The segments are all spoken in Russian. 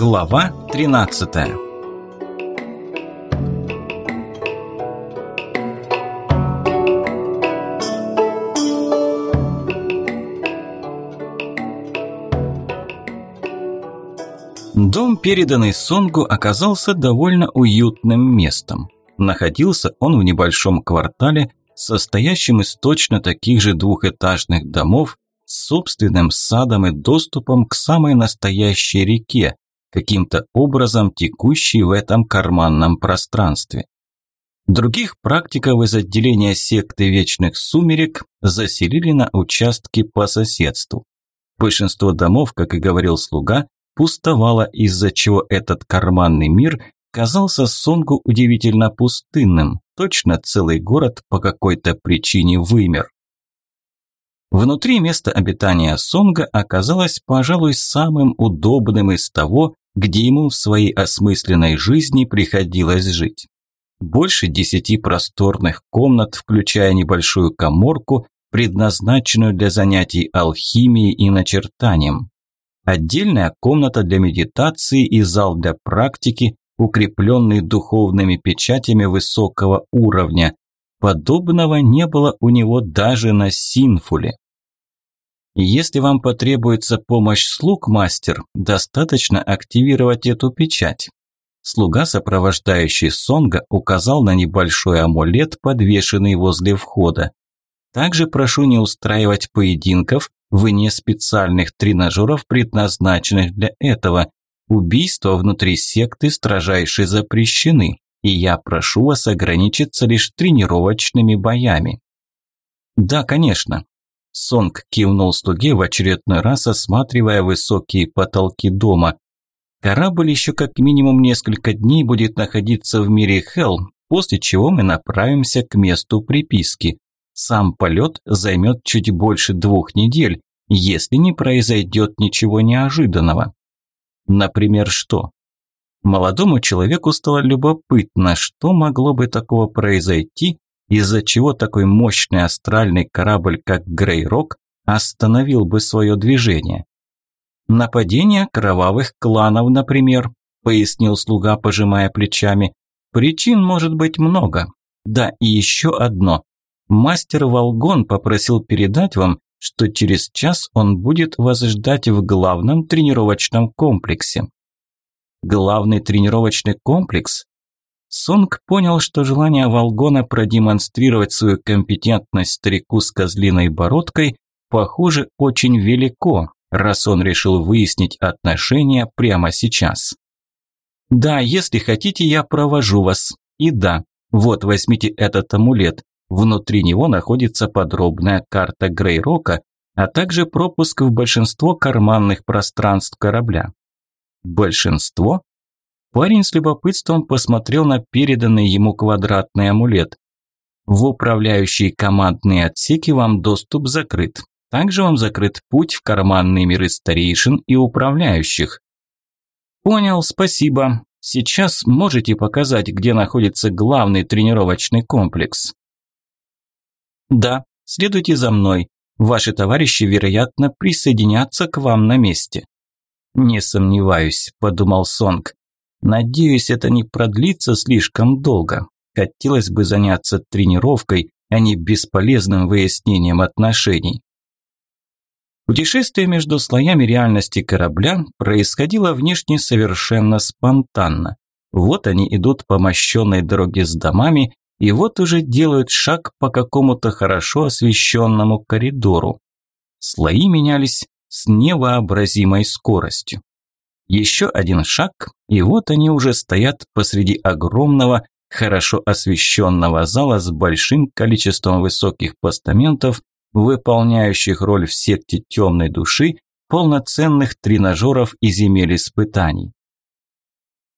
Глава 13 Дом, переданный Сонгу, оказался довольно уютным местом. Находился он в небольшом квартале, состоящем из точно таких же двухэтажных домов, с собственным садом и доступом к самой настоящей реке, каким-то образом текущей в этом карманном пространстве. Других практиков из отделения секты Вечных Сумерек заселили на участки по соседству. Большинство домов, как и говорил слуга, пустовало, из-за чего этот карманный мир казался Сонгу удивительно пустынным. Точно целый город по какой-то причине вымер. Внутри место обитания Сонга оказалось, пожалуй, самым удобным из того, где ему в своей осмысленной жизни приходилось жить. Больше десяти просторных комнат, включая небольшую коморку, предназначенную для занятий алхимией и начертанием. Отдельная комната для медитации и зал для практики, укрепленный духовными печатями высокого уровня. Подобного не было у него даже на Синфуле. Если вам потребуется помощь слуг, мастер, достаточно активировать эту печать. Слуга, сопровождающий Сонга, указал на небольшой амулет, подвешенный возле входа. Также прошу не устраивать поединков вне специальных тренажеров, предназначенных для этого. Убийства внутри секты строжайше запрещены, и я прошу вас ограничиться лишь тренировочными боями. Да, конечно. Сонг кивнул слуге в очередной раз, осматривая высокие потолки дома. Корабль еще как минимум несколько дней будет находиться в мире Хелл, после чего мы направимся к месту приписки. Сам полет займет чуть больше двух недель, если не произойдет ничего неожиданного. Например, что? Молодому человеку стало любопытно, что могло бы такого произойти, из-за чего такой мощный астральный корабль, как Грейрок, остановил бы свое движение. Нападение кровавых кланов, например, пояснил слуга, пожимая плечами. Причин может быть много. Да, и еще одно. Мастер Волгон попросил передать вам, что через час он будет вас ждать в главном тренировочном комплексе. Главный тренировочный комплекс? Сонг понял, что желание Волгона продемонстрировать свою компетентность старику с козлиной бородкой, похоже, очень велико, раз он решил выяснить отношения прямо сейчас. «Да, если хотите, я провожу вас. И да, вот возьмите этот амулет. Внутри него находится подробная карта Грейрока, а также пропуск в большинство карманных пространств корабля». «Большинство?» Парень с любопытством посмотрел на переданный ему квадратный амулет. В управляющие командные отсеки вам доступ закрыт. Также вам закрыт путь в карманные миры старейшин и управляющих. Понял, спасибо. Сейчас можете показать, где находится главный тренировочный комплекс? Да, следуйте за мной. Ваши товарищи, вероятно, присоединятся к вам на месте. Не сомневаюсь, подумал Сонг. Надеюсь, это не продлится слишком долго. Хотелось бы заняться тренировкой, а не бесполезным выяснением отношений. Путешествие между слоями реальности корабля происходило внешне совершенно спонтанно. Вот они идут по мощенной дороге с домами, и вот уже делают шаг по какому-то хорошо освещенному коридору. Слои менялись с невообразимой скоростью. Еще один шаг, и вот они уже стоят посреди огромного, хорошо освещенного зала с большим количеством высоких постаментов, выполняющих роль в секте темной души, полноценных тренажеров и земель испытаний.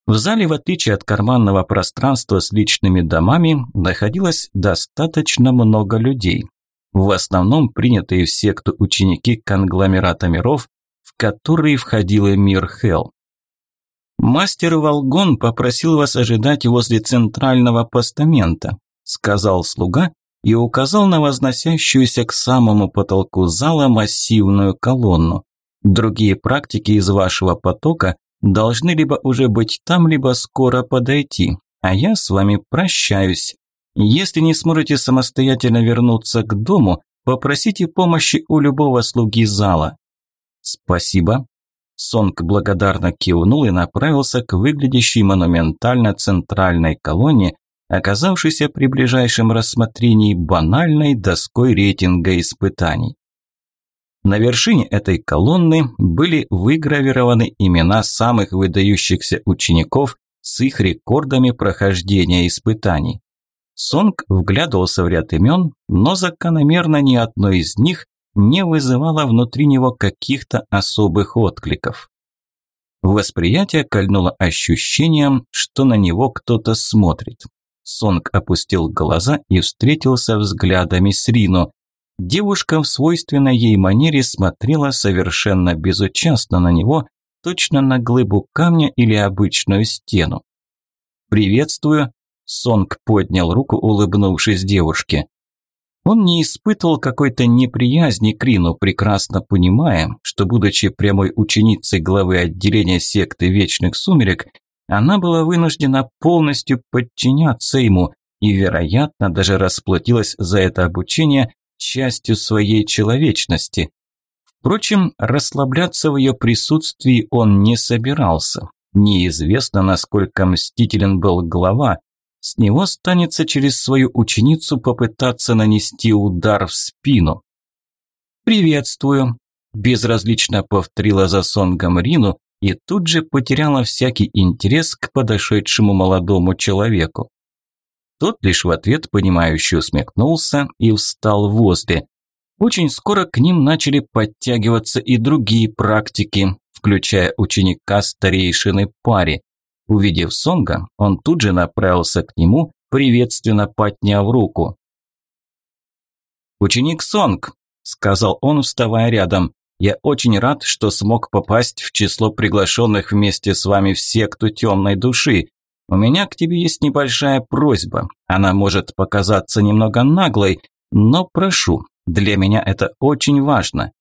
В зале, в отличие от карманного пространства с личными домами, находилось достаточно много людей. В основном принятые в секту ученики конгломерата миров, в который входил мир Хел. «Мастер Волгон попросил вас ожидать возле центрального постамента», сказал слуга и указал на возносящуюся к самому потолку зала массивную колонну. Другие практики из вашего потока должны либо уже быть там, либо скоро подойти, а я с вами прощаюсь. Если не сможете самостоятельно вернуться к дому, попросите помощи у любого слуги зала. Спасибо. Сонг благодарно кивнул и направился к выглядящей монументально центральной колонне, оказавшейся при ближайшем рассмотрении банальной доской рейтинга испытаний. На вершине этой колонны были выгравированы имена самых выдающихся учеников с их рекордами прохождения испытаний. Сонг вглядывался в ряд имен, но закономерно ни одно из них не вызывало внутри него каких-то особых откликов. Восприятие кольнуло ощущением, что на него кто-то смотрит. Сонг опустил глаза и встретился взглядами с Рину. Девушка в свойственной ей манере смотрела совершенно безучастно на него, точно на глыбу камня или обычную стену. «Приветствую», – Сонг поднял руку, улыбнувшись девушке. Он не испытывал какой-то неприязни к Рину, прекрасно понимая, что, будучи прямой ученицей главы отделения секты Вечных Сумерек, она была вынуждена полностью подчиняться ему и, вероятно, даже расплатилась за это обучение частью своей человечности. Впрочем, расслабляться в ее присутствии он не собирался. Неизвестно, насколько мстителен был глава. С него станется через свою ученицу попытаться нанести удар в спину. «Приветствую», – безразлично повторила за Сонгом Рину и тут же потеряла всякий интерес к подошедшему молодому человеку. Тот лишь в ответ понимающе усмехнулся и встал возле. Очень скоро к ним начали подтягиваться и другие практики, включая ученика старейшины пари. Увидев Сонга, он тут же направился к нему, приветственно подняв руку. «Ученик Сонг», – сказал он, вставая рядом, – «я очень рад, что смог попасть в число приглашенных вместе с вами в секту темной души. У меня к тебе есть небольшая просьба. Она может показаться немного наглой, но прошу, для меня это очень важно.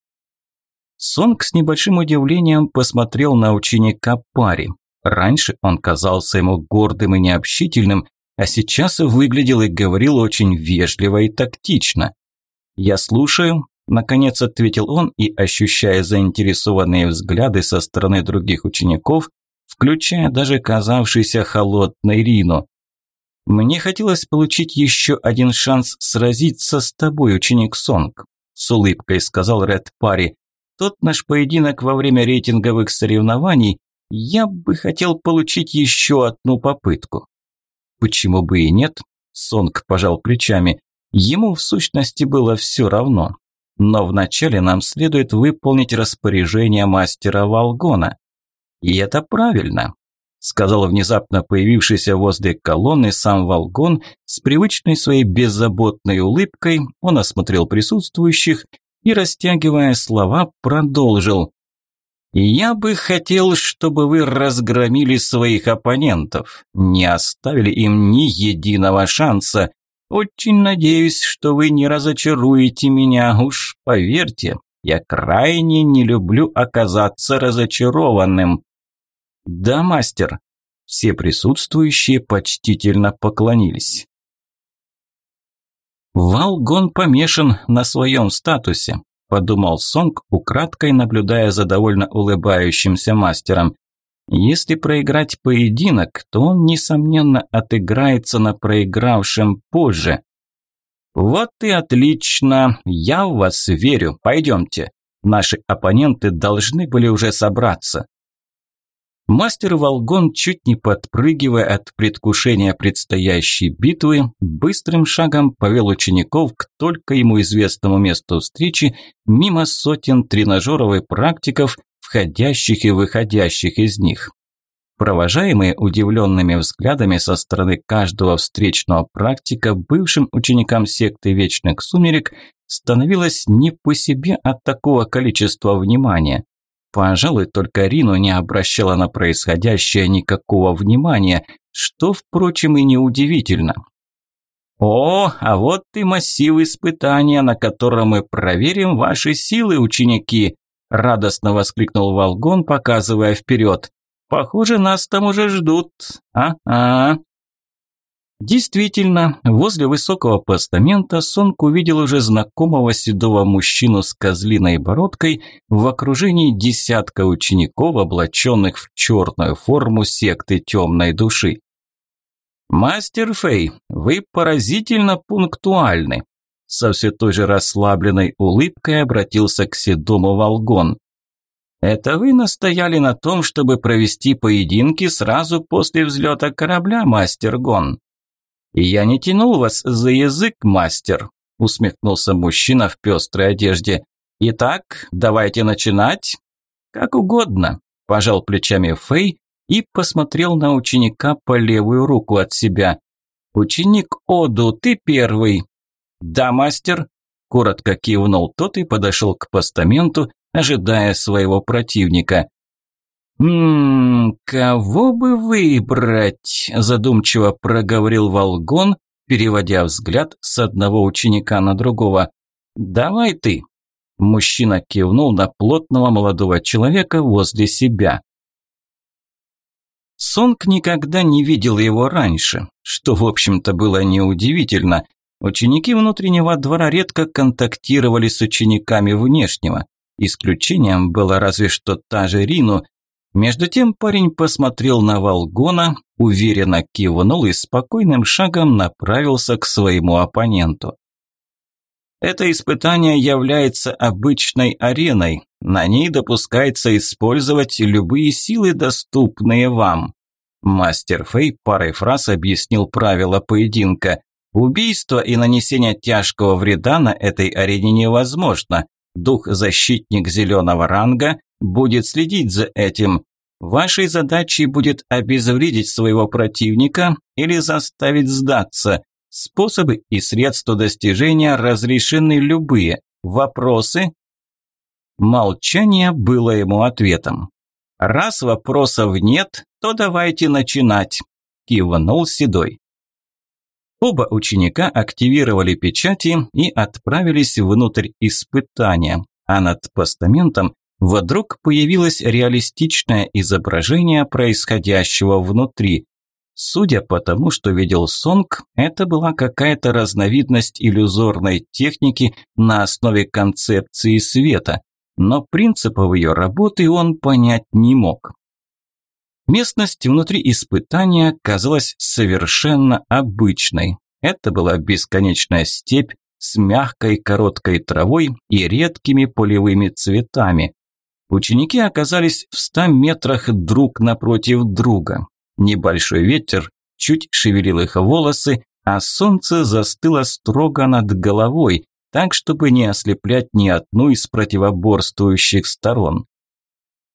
Сонг с небольшим удивлением посмотрел на ученика пари. Раньше он казался ему гордым и необщительным, а сейчас выглядел и говорил очень вежливо и тактично. «Я слушаю», – наконец ответил он и, ощущая заинтересованные взгляды со стороны других учеников, включая даже казавшийся холодной Рину. «Мне хотелось получить еще один шанс сразиться с тобой, ученик Сонг», – с улыбкой сказал Ред Пари. «Тот наш поединок во время рейтинговых соревнований я бы хотел получить еще одну попытку». «Почему бы и нет?» – Сонг пожал плечами. Ему в сущности было все равно. Но вначале нам следует выполнить распоряжение мастера Волгона. И это правильно, сказал внезапно появившийся возле колонны сам Волгон с привычной своей беззаботной улыбкой. Он осмотрел присутствующих и, растягивая слова, продолжил. «Я бы хотел, чтобы вы разгромили своих оппонентов, не оставили им ни единого шанса. Очень надеюсь, что вы не разочаруете меня, уж поверьте, я крайне не люблю оказаться разочарованным». «Да, мастер!» Все присутствующие почтительно поклонились. «Валгон помешан на своем статусе», – подумал Сонг, украдкой наблюдая за довольно улыбающимся мастером. «Если проиграть поединок, то он, несомненно, отыграется на проигравшем позже». «Вот и отлично! Я в вас верю. Пойдемте. Наши оппоненты должны были уже собраться». Мастер Волгон, чуть не подпрыгивая от предвкушения предстоящей битвы, быстрым шагом повел учеников к только ему известному месту встречи мимо сотен тренажеров и практиков, входящих и выходящих из них. Провожаемые удивленными взглядами со стороны каждого встречного практика бывшим ученикам секты Вечных Сумерек становилось не по себе от такого количества внимания. Пожалуй, только Рину не обращала на происходящее никакого внимания, что, впрочем, и неудивительно. «О, а вот и массив испытания, на котором мы проверим ваши силы, ученики!» радостно воскликнул Волгон, показывая вперед. Похоже, нас там уже ждут. А-а. Действительно, возле высокого постамента Сонг увидел уже знакомого седого мужчину с козлиной бородкой в окружении десятка учеников, облаченных в черную форму секты темной души. «Мастер Фэй, вы поразительно пунктуальны», со все той же расслабленной улыбкой обратился к седому Волгон. «Это вы настояли на том, чтобы провести поединки сразу после взлета корабля, мастер Гон?» «Я не тянул вас за язык, мастер», – усмехнулся мужчина в пестрой одежде. «Итак, давайте начинать?» «Как угодно», – пожал плечами Фэй и посмотрел на ученика по левую руку от себя. «Ученик Оду, ты первый». «Да, мастер», – коротко кивнул тот и подошел к постаменту, ожидая своего противника. «Ммм, кого бы выбрать?» – задумчиво проговорил Волгон, переводя взгляд с одного ученика на другого. «Давай ты!» Мужчина кивнул на плотного молодого человека возле себя. Сонг никогда не видел его раньше, что, в общем-то, было неудивительно. Ученики внутреннего двора редко контактировали с учениками внешнего. Исключением была разве что та же Рину, между тем парень посмотрел на Волгона, уверенно кивнул и спокойным шагом направился к своему оппоненту. Это испытание является обычной ареной. На ней допускается использовать любые силы, доступные вам. Мастер Фэй парой фраз объяснил правила поединка. Убийство и нанесение тяжкого вреда на этой арене невозможно. Дух-защитник зеленого ранга будет следить за этим. Вашей задачей будет обезвредить своего противника или заставить сдаться. Способы и средства достижения разрешены любые. Вопросы? Молчание было ему ответом. Раз вопросов нет, то давайте начинать, кивнул Седой. Оба ученика активировали печати и отправились внутрь испытания, а над постаментом Вдруг появилось реалистичное изображение происходящего внутри. Судя по тому, что видел Сонг, это была какая-то разновидность иллюзорной техники на основе концепции света, но принципов ее работы он понять не мог. Местность внутри испытания казалась совершенно обычной. Это была бесконечная степь с мягкой короткой травой и редкими полевыми цветами. Ученики оказались в ста метрах друг напротив друга. Небольшой ветер чуть шевелил их волосы, а солнце застыло строго над головой, так, чтобы не ослеплять ни одну из противоборствующих сторон.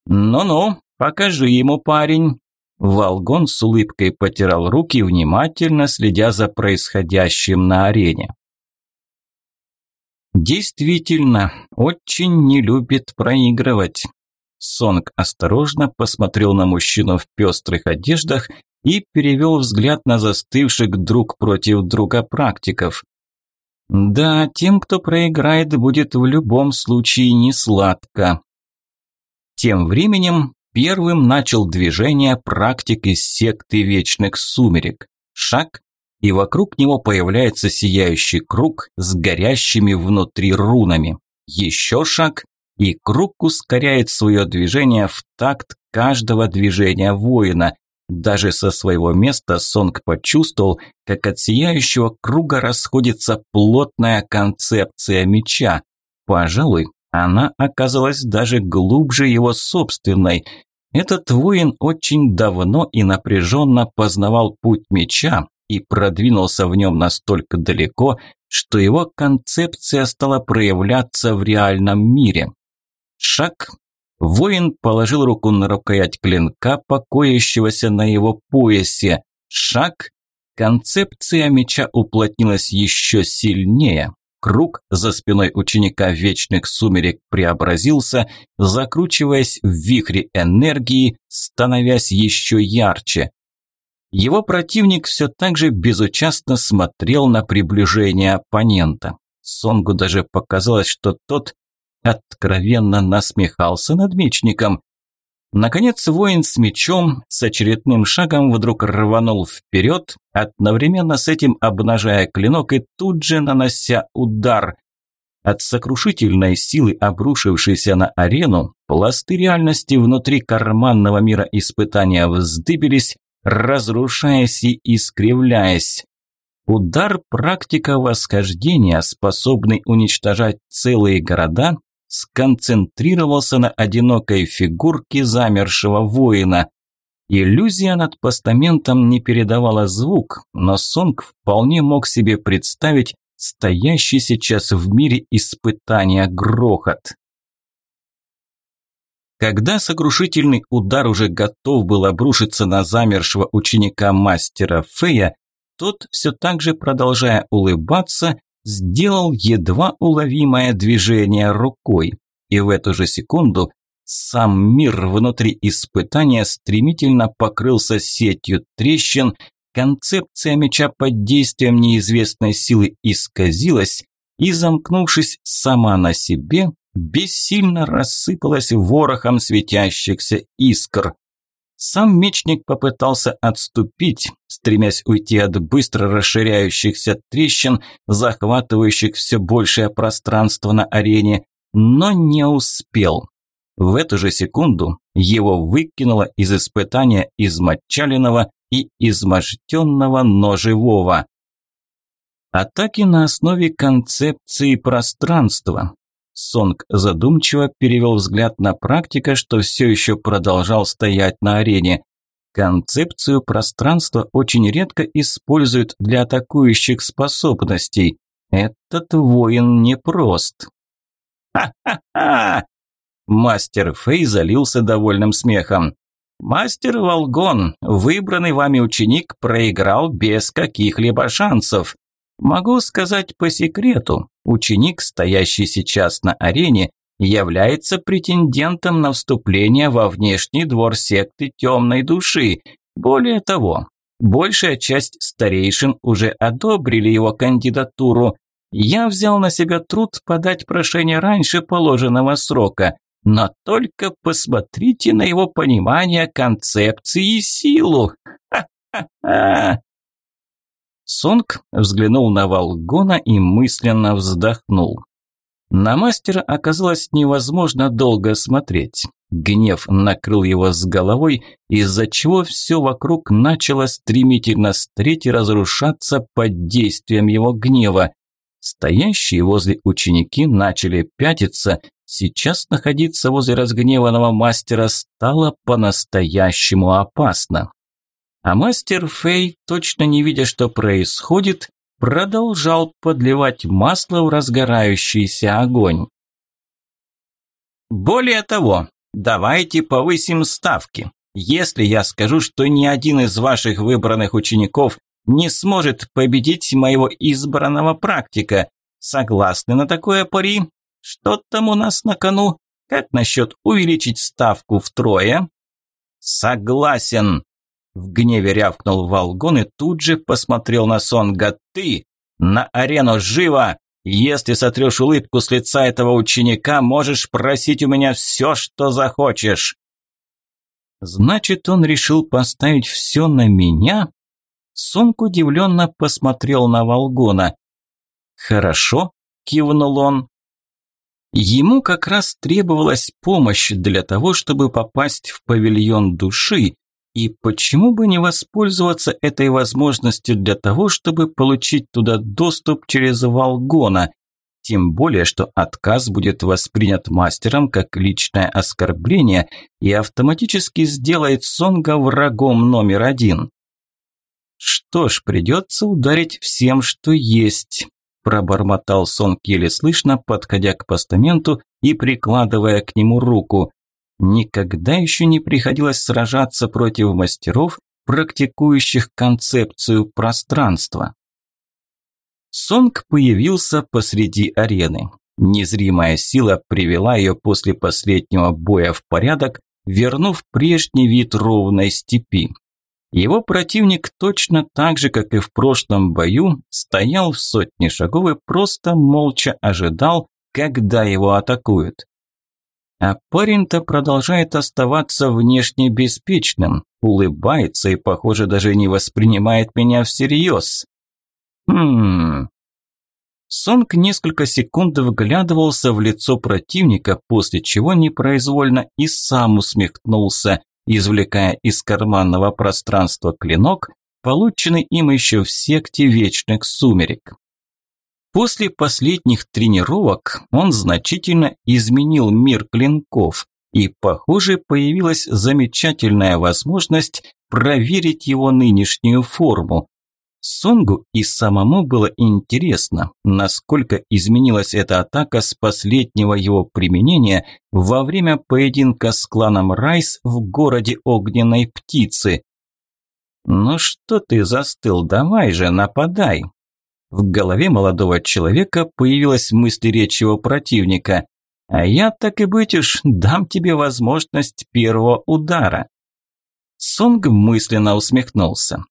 «Ну-ну, покажи ему, парень!» Волгон с улыбкой потирал руки, внимательно следя за происходящим на арене. Действительно, очень не любит проигрывать. Сонг осторожно посмотрел на мужчину в пестрых одеждах и перевел взгляд на застывших друг против друга практиков. Да, тем, кто проиграет, будет в любом случае не сладко. Тем временем первым начал движение практик из секты Вечных Сумерек. Шаг, и вокруг него появляется сияющий круг с горящими внутри рунами. Еще шаг, и круг ускоряет свое движение в такт каждого движения воина. Даже со своего места Сонг почувствовал, как от сияющего круга расходится плотная концепция меча. Пожалуй, она оказалась даже глубже его собственной. Этот воин очень давно и напряженно познавал путь меча, и продвинулся в нем настолько далеко, что его концепция стала проявляться в реальном мире. Шаг. Воин положил руку на рукоять клинка, покоящегося на его поясе. Шаг. Концепция меча уплотнилась еще сильнее. Круг за спиной ученика вечных сумерек преобразился, закручиваясь в вихре энергии, становясь еще ярче. Его противник все так же безучастно смотрел на приближение оппонента. Сонгу даже показалось, что тот откровенно насмехался над мечником. Наконец воин с мечом с очередным шагом вдруг рванул вперед, одновременно с этим обнажая клинок и тут же нанося удар. От сокрушительной силы, обрушившейся на арену, пласты реальности внутри карманного мира испытания вздыбились, разрушаясь и искривляясь. Удар практика восхождения, способный уничтожать целые города, сконцентрировался на одинокой фигурке замершего воина. Иллюзия над постаментом не передавала звук, но Сонг вполне мог себе представить стоящий сейчас в мире испытания грохот. Когда сокрушительный удар уже готов был обрушиться на замершего ученика мастера Фея, тот, все так же продолжая улыбаться, сделал едва уловимое движение рукой, и в эту же секунду сам мир внутри испытания стремительно покрылся сетью трещин, концепция меча под действием неизвестной силы исказилась и, замкнувшись сама на себе, бессильно рассыпалась ворохом светящихся искр. Сам мечник попытался отступить, стремясь уйти от быстро расширяющихся трещин, захватывающих все большее пространство на арене, но не успел. В эту же секунду его выкинуло из испытания измочаленного и изможденного, но живого. Атаки на основе концепции пространства. Сонг задумчиво перевел взгляд на практика, что все еще продолжал стоять на арене. Концепцию пространства очень редко используют для атакующих способностей. Этот воин непрост. «Ха-ха-ха!» Мастер Фэй залился довольным смехом. «Мастер Волгон, выбранный вами ученик, проиграл без каких-либо шансов. Могу сказать по секрету, ученик, стоящий сейчас на арене, является претендентом на вступление во внешний двор секты темной души. Более того, большая часть старейшин уже одобрили его кандидатуру. Я взял на себя труд подать прошение раньше положенного срока, но только посмотрите на его понимание концепции и силу. Ха-ха-ха! Сонг взглянул на Волгона и мысленно вздохнул. На мастера оказалось невозможно долго смотреть. Гнев накрыл его с головой, из-за чего все вокруг начало стремительно стареть и разрушаться под действием его гнева. Стоящие возле ученики начали пятиться, сейчас находиться возле разгневанного мастера стало по-настоящему опасно. А мастер Фэй, точно не видя, что происходит, продолжал подливать масло в разгорающийся огонь. Более того, давайте повысим ставки. Если я скажу, что ни один из ваших выбранных учеников не сможет победить моего избранного практика, согласны на такое пари? Что там у нас на кону? Как насчет увеличить ставку втрое? Согласен, в гневе рявкнул Волгон и тут же посмотрел на Сонга. «Ты! На арену живо! Если сотрешь улыбку с лица этого ученика, можешь просить у меня все, что захочешь!» «Значит, он решил поставить все на меня?» Сонг удивленно посмотрел на Волгона. «Хорошо», – кивнул он. Ему как раз требовалась помощь для того, чтобы попасть в павильон души, и почему бы не воспользоваться этой возможностью для того, чтобы получить туда доступ через Волгона? Тем более, что отказ будет воспринят мастером как личное оскорбление и автоматически сделает Сонга врагом номер один. Что ж, придется ударить всем, что есть, пробормотал Сонг еле слышно, подходя к постаменту и прикладывая к нему руку. Никогда еще не приходилось сражаться против мастеров, практикующих концепцию пространства. Сонг появился посреди арены. Незримая сила привела ее после последнего боя в порядок, вернув прежний вид ровной степи. Его противник точно так же, как и в прошлом бою, стоял в сотне шагов и просто молча ожидал, когда его атакуют. А парень-то продолжает оставаться внешне беспечным, улыбается и, похоже, даже не воспринимает меня всерьез. Хм. Сонг несколько секунд вглядывался в лицо противника, после чего непроизвольно и сам усмехнулся, извлекая из карманного пространства клинок, полученный им еще в секте Вечных Сумерек. После последних тренировок он значительно изменил мир клинков, и, похоже, появилась замечательная возможность проверить его нынешнюю форму. Сонгу и самому было интересно, насколько изменилась эта атака с последнего его применения во время поединка с кланом Райс в городе Огненной Птицы. «Ну что ты застыл, давай же, нападай!» В голове молодого человека появилась мысль речь его противника. «А я, так и быть уж, дам тебе возможность первого удара». Сонг мысленно усмехнулся.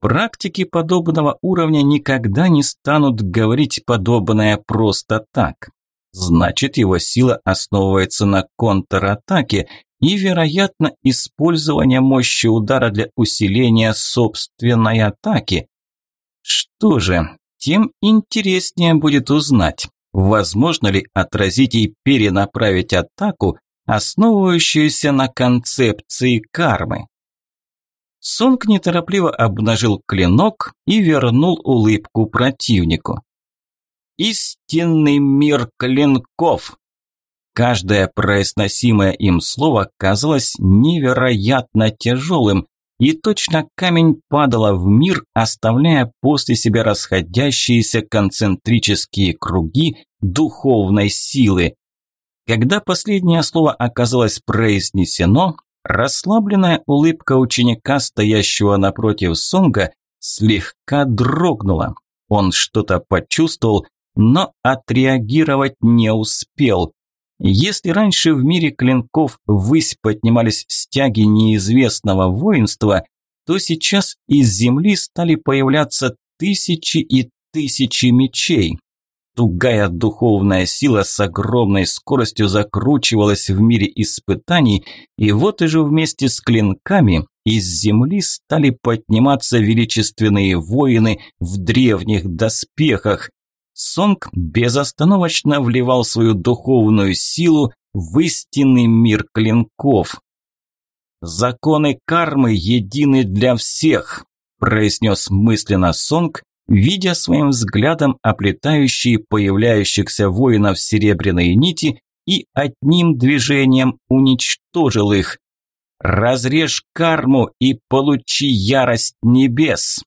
Практики подобного уровня никогда не станут говорить подобное просто так. Значит, его сила основывается на контратаке и, вероятно, использование мощи удара для усиления собственной атаки. Что же, тем интереснее будет узнать, возможно ли отразить и перенаправить атаку, основывающуюся на концепции кармы. Сонг неторопливо обнажил клинок и вернул улыбку противнику. «Истинный мир клинков!» Каждое произносимое им слово казалось невероятно тяжелым, и точно камень падала в мир, оставляя после себя расходящиеся концентрические круги духовной силы. Когда последнее слово оказалось произнесено, расслабленная улыбка ученика, стоящего напротив Сонга, слегка дрогнула. Он что-то почувствовал, но отреагировать не успел. Если раньше в мире клинков ввысь поднимались стяги неизвестного воинства, то сейчас из земли стали появляться тысячи и тысячи мечей. Тугая духовная сила с огромной скоростью закручивалась в мире испытаний, и вот и же вместе с клинками из земли стали подниматься величественные воины в древних доспехах. Сонг безостановочно вливал свою духовную силу в истинный мир клинков. «Законы кармы едины для всех», – произнес мысленно Сонг, видя своим взглядом оплетающие появляющихся воинов серебряные нити и одним движением уничтожил их. «Разрежь карму и получи ярость небес!»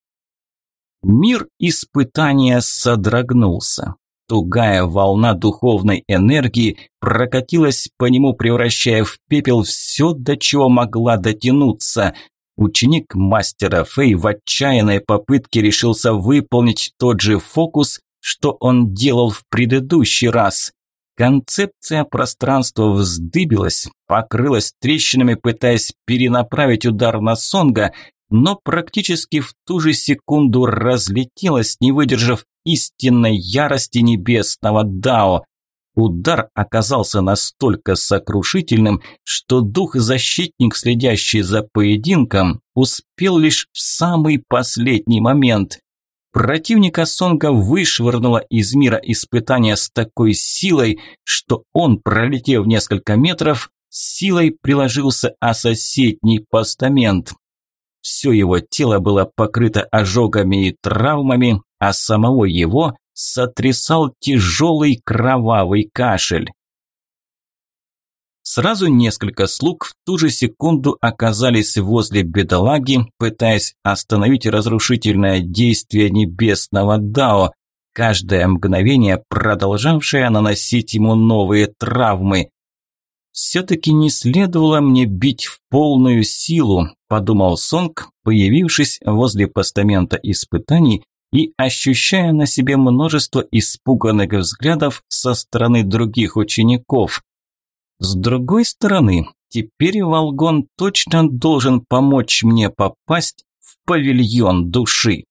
Мир испытания содрогнулся. Тугая волна духовной энергии прокатилась по нему, превращая в пепел все, до чего могла дотянуться. Ученик мастера Фэй в отчаянной попытке решился выполнить тот же фокус, что он делал в предыдущий раз. Концепция пространства вздыбилась, покрылась трещинами, пытаясь перенаправить удар на Сонга, но практически в ту же секунду разлетелась, не выдержав истинной ярости небесного Дао. Удар оказался настолько сокрушительным, что дух-защитник, следящий за поединком, успел лишь в самый последний момент. Противника Сонга вышвырнуло из мира испытания с такой силой, что он, пролетев несколько метров, силой приложился о соседний постамент. Все его тело было покрыто ожогами и травмами, а самого его сотрясал тяжелый кровавый кашель. Сразу несколько слуг в ту же секунду оказались возле бедолаги, пытаясь остановить разрушительное действие небесного Дао, каждое мгновение продолжавшее наносить ему новые травмы. «Все-таки не следовало мне бить в полную силу», – подумал Сонг, появившись возле постамента испытаний и ощущая на себе множество испуганных взглядов со стороны других учеников. С другой стороны, теперь Волгон точно должен помочь мне попасть в павильон души.